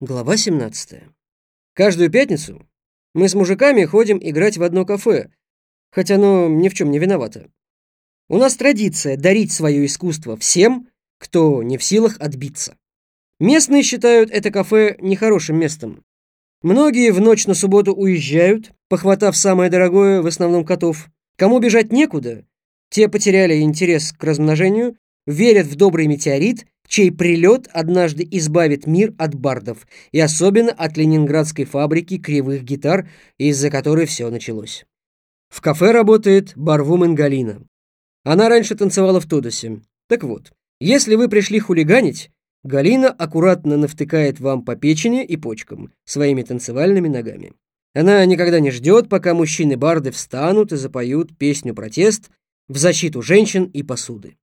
Глава 17. Каждую пятницу мы с мужиками ходим играть в одно кафе, хотя оно ни в чем не виновато. У нас традиция дарить свое искусство всем, кто не в силах отбиться. Местные считают это кафе нехорошим местом. Многие в ночь на субботу уезжают, похватав самое дорогое, в основном котов. Кому бежать некуда, те потеряли интерес к размножению, верят в добрый метеорит чей прилет однажды избавит мир от бардов, и особенно от ленинградской фабрики кривых гитар, из-за которой все началось. В кафе работает барвумен Галина. Она раньше танцевала в Тодосе. Так вот, если вы пришли хулиганить, Галина аккуратно навтыкает вам по печени и почкам своими танцевальными ногами. Она никогда не ждет, пока мужчины-барды встанут и запоют песню-протест в защиту женщин и посуды.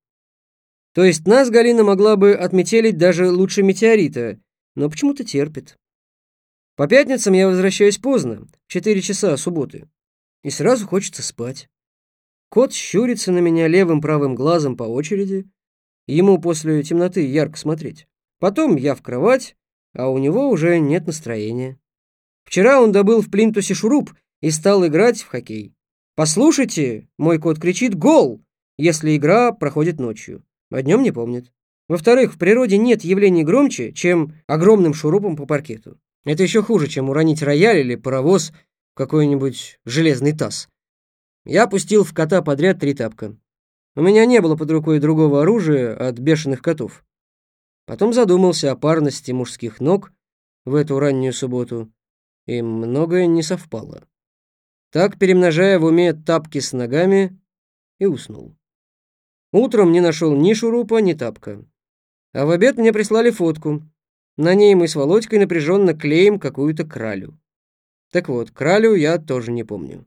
То есть нас Галина могла бы отметелить даже лучше метеорита, но почему-то терпит. По пятницам я возвращаюсь поздно, в 4 часа субботы, и сразу хочется спать. Кот щурится на меня левым-правым глазом по очереди, ему после темноты ярко смотреть. Потом я в кровать, а у него уже нет настроения. Вчера он добыл в плинтусе шуруп и стал играть в хоккей. «Послушайте!» — мой кот кричит «Гол!», если игра проходит ночью а днем не помнит. Во-вторых, в природе нет явлений громче, чем огромным шурупом по паркету. Это еще хуже, чем уронить рояль или паровоз в какой-нибудь железный таз. Я пустил в кота подряд три тапка. У меня не было под рукой другого оружия от бешеных котов. Потом задумался о парности мужских ног в эту раннюю субботу, и многое не совпало. Так, перемножая в уме тапки с ногами, и уснул. Утром не нашел ни шурупа, ни тапка. А в обед мне прислали фотку. На ней мы с Володькой напряженно клеим какую-то кралю. Так вот, кралю я тоже не помню.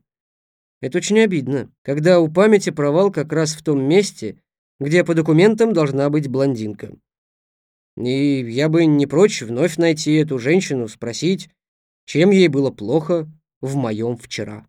Это очень обидно, когда у памяти провал как раз в том месте, где по документам должна быть блондинка. И я бы не прочь вновь найти эту женщину, спросить, чем ей было плохо в моем вчера.